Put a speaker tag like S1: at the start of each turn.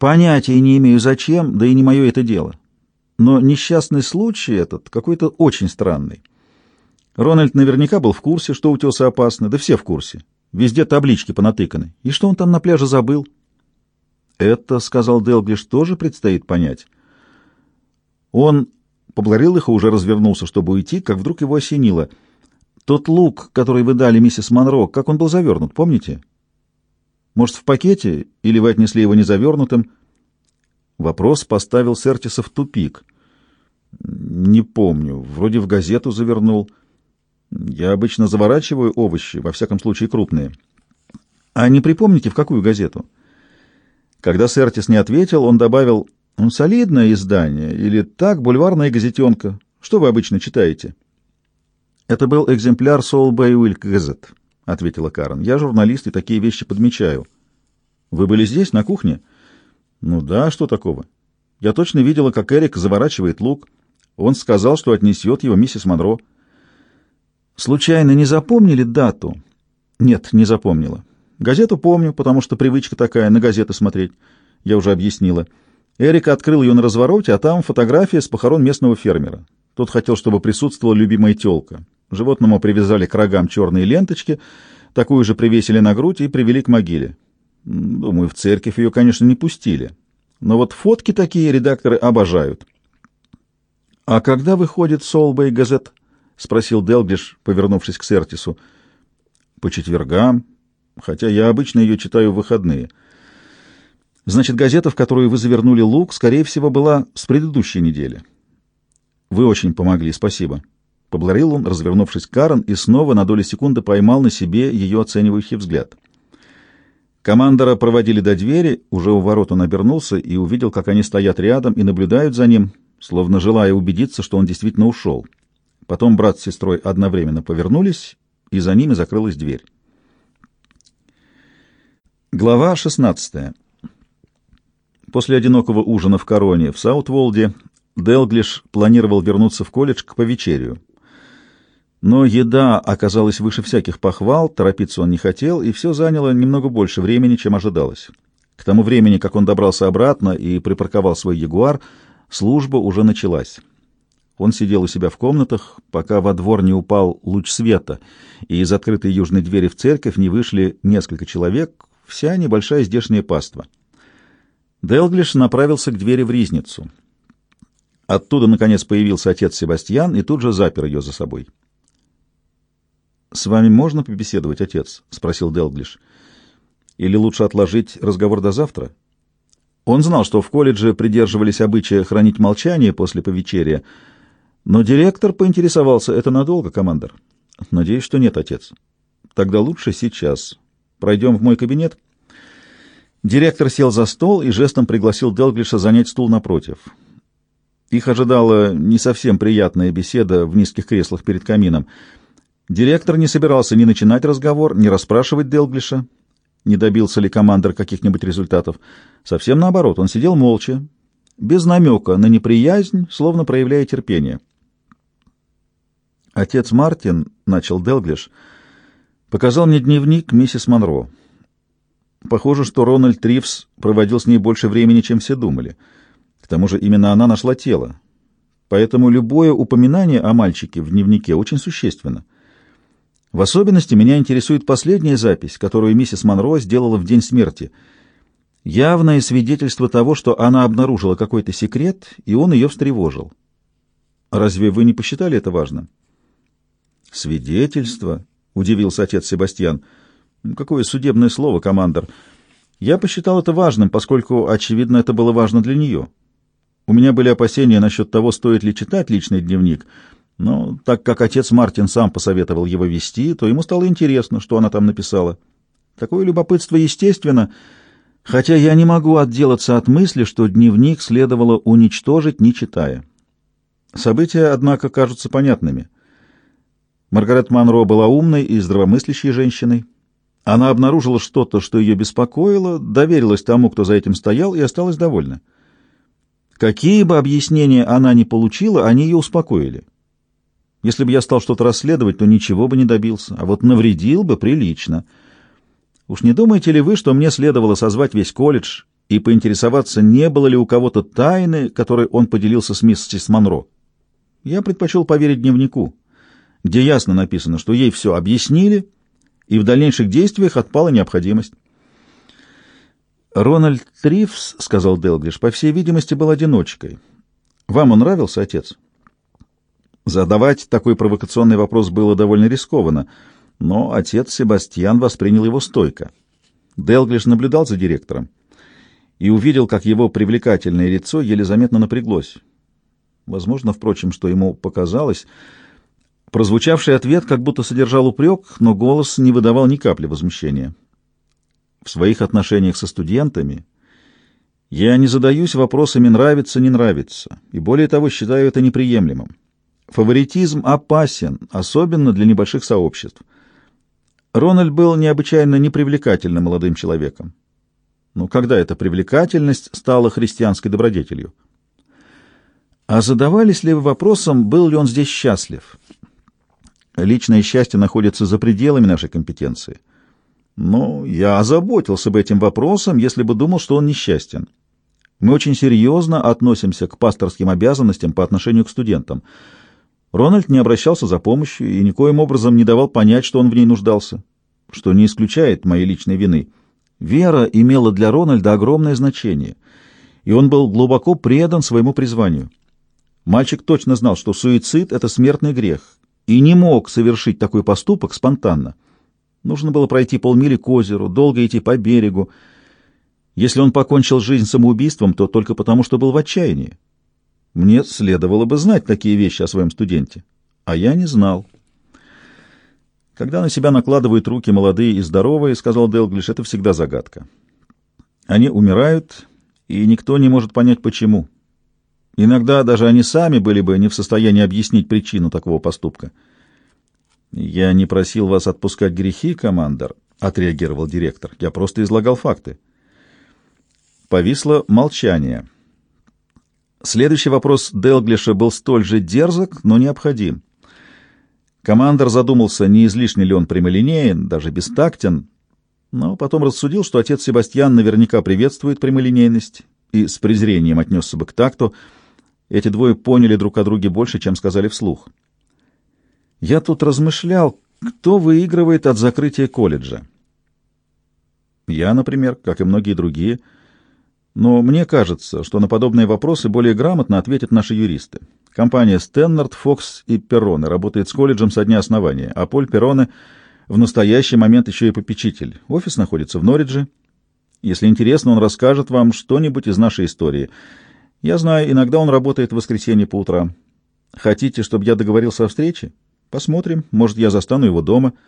S1: Понятия не имею зачем, да и не мое это дело. Но несчастный случай этот какой-то очень странный. Рональд наверняка был в курсе, что утесы опасны, да все в курсе. Везде таблички понатыканы. И что он там на пляже забыл? Это, — сказал Делглиш, — тоже предстоит понять. Он поблагодарил их и уже развернулся, чтобы уйти, как вдруг его осенило. Тот лук, который вы дали миссис Монро, как он был завернут, помните? Может, в пакете, или вы отнесли его незавернутым? Вопрос поставил Сертиса в тупик. Не помню, вроде в газету завернул. Я обычно заворачиваю овощи, во всяком случае крупные. А не припомните, в какую газету? Когда Сертис не ответил, он добавил, «Ну, солидное издание, или так, бульварная газетенка. Что вы обычно читаете?» «Это был экземпляр Soul Bay Wilk Gazette», — ответила Карен. «Я журналист и такие вещи подмечаю». «Вы были здесь, на кухне?» «Ну да, что такого?» «Я точно видела, как Эрик заворачивает лук. Он сказал, что отнесет его миссис Монро». Случайно не запомнили дату? Нет, не запомнила. Газету помню, потому что привычка такая, на газеты смотреть. Я уже объяснила. Эрик открыл ее на развороте, а там фотография с похорон местного фермера. Тот хотел, чтобы присутствовала любимая телка. Животному привязали к рогам черные ленточки, такую же привесили на грудь и привели к могиле. Думаю, в церковь ее, конечно, не пустили. Но вот фотки такие редакторы обожают. — А когда выходит Солбей газет? — спросил Делглиш, повернувшись к Сертису. — По четвергам, хотя я обычно ее читаю в выходные. Значит, газета, в которую вы завернули лук, скорее всего, была с предыдущей недели. Вы очень помогли, спасибо. Поблагодарил он, развернувшись Карен, и снова на долю секунды поймал на себе ее оценивающий взгляд. Командора проводили до двери, уже у ворот он обернулся и увидел, как они стоят рядом и наблюдают за ним, словно желая убедиться, что он действительно ушел. Потом брат с сестрой одновременно повернулись, и за ними закрылась дверь. Глава 16. После одинокого ужина в Короне в Саутволде Делглиш планировал вернуться в колледж к повечерию. Но еда оказалась выше всяких похвал, торопиться он не хотел, и все заняло немного больше времени, чем ожидалось. К тому времени, как он добрался обратно и припарковал свой ягуар, служба уже началась. Он сидел у себя в комнатах, пока во двор не упал луч света, и из открытой южной двери в церковь не вышли несколько человек, вся небольшая здешняя паства. Делглиш направился к двери в ризницу. Оттуда, наконец, появился отец Себастьян и тут же запер ее за собой. «С вами можно побеседовать, отец?» — спросил Делглиш. «Или лучше отложить разговор до завтра?» Он знал, что в колледже придерживались обычая хранить молчание после повечерия, — но директор поинтересовался, это надолго, командор? Надеюсь, что нет, отец. Тогда лучше сейчас. Пройдем в мой кабинет. Директор сел за стол и жестом пригласил Делглиша занять стул напротив. Их ожидала не совсем приятная беседа в низких креслах перед камином. Директор не собирался ни начинать разговор, ни расспрашивать Делглиша, не добился ли командор каких-нибудь результатов. Совсем наоборот, он сидел молча, без намека на неприязнь, словно проявляя терпение. Отец Мартин, — начал Делглиш, — показал мне дневник миссис Монро. Похоже, что Рональд Тривс проводил с ней больше времени, чем все думали. К тому же именно она нашла тело. Поэтому любое упоминание о мальчике в дневнике очень существенно. В особенности меня интересует последняя запись, которую миссис Монро сделала в день смерти. Явное свидетельство того, что она обнаружила какой-то секрет, и он ее встревожил. Разве вы не посчитали это важным? — «Свидетельство?» — удивился отец Себастьян. «Какое судебное слово, командор? Я посчитал это важным, поскольку, очевидно, это было важно для нее. У меня были опасения насчет того, стоит ли читать личный дневник, но так как отец Мартин сам посоветовал его вести, то ему стало интересно, что она там написала. Такое любопытство естественно, хотя я не могу отделаться от мысли, что дневник следовало уничтожить, не читая. События, однако, кажутся понятными». Маргарет Монро была умной и здравомыслящей женщиной. Она обнаружила что-то, что ее беспокоило, доверилась тому, кто за этим стоял, и осталась довольна. Какие бы объяснения она ни получила, они ее успокоили. Если бы я стал что-то расследовать, то ничего бы не добился, а вот навредил бы прилично. Уж не думаете ли вы, что мне следовало созвать весь колледж и поинтересоваться, не было ли у кого-то тайны, которой он поделился с миссис Монро. Я предпочел поверить дневнику, где ясно написано, что ей все объяснили, и в дальнейших действиях отпала необходимость. «Рональд Тривс, — сказал Делглиш, — по всей видимости, был одиночкой. Вам он нравился, отец?» Задавать такой провокационный вопрос было довольно рискованно, но отец Себастьян воспринял его стойко. Делглиш наблюдал за директором и увидел, как его привлекательное лицо еле заметно напряглось. Возможно, впрочем, что ему показалось. Прозвучавший ответ как будто содержал упрек, но голос не выдавал ни капли возмущения. В своих отношениях со студентами я не задаюсь вопросами «нравится, не нравится», и более того считаю это неприемлемым. Фаворитизм опасен, особенно для небольших сообществ. Рональд был необычайно непривлекательным молодым человеком. Но когда эта привлекательность стала христианской добродетелью? А задавались ли вы вопросом, был ли он здесь счастлив? Личное счастье находится за пределами нашей компетенции. Но я озаботился бы этим вопросом, если бы думал, что он несчастен. Мы очень серьезно относимся к пасторским обязанностям по отношению к студентам — Рональд не обращался за помощью и никоим образом не давал понять, что он в ней нуждался, что не исключает моей личной вины. Вера имела для Рональда огромное значение, и он был глубоко предан своему призванию. Мальчик точно знал, что суицид — это смертный грех, и не мог совершить такой поступок спонтанно. Нужно было пройти полмили к озеру, долго идти по берегу. Если он покончил жизнь самоубийством, то только потому, что был в отчаянии. Мне следовало бы знать такие вещи о своем студенте, а я не знал. Когда на себя накладывают руки молодые и здоровые, сказал Делглиш, это всегда загадка. Они умирают, и никто не может понять, почему. Иногда даже они сами были бы не в состоянии объяснить причину такого поступка. «Я не просил вас отпускать грехи, командор», — отреагировал директор. «Я просто излагал факты». Повисло молчание. Следующий вопрос Делглиша был столь же дерзок, но необходим. Командор задумался, не излишне ли он прямолинеен, даже бестактен, но потом рассудил, что отец Себастьян наверняка приветствует прямолинейность и с презрением отнесся бы к такту. Эти двое поняли друг о друге больше, чем сказали вслух. «Я тут размышлял, кто выигрывает от закрытия колледжа. Я, например, как и многие другие, — но мне кажется, что на подобные вопросы более грамотно ответят наши юристы. Компания Стеннард, Фокс и Перроне работает с колледжем со дня основания, а Поль Перроне в настоящий момент еще и попечитель. Офис находится в Норридже. Если интересно, он расскажет вам что-нибудь из нашей истории. Я знаю, иногда он работает в воскресенье по утрам. Хотите, чтобы я договорился о встрече? Посмотрим. Может, я застану его дома. —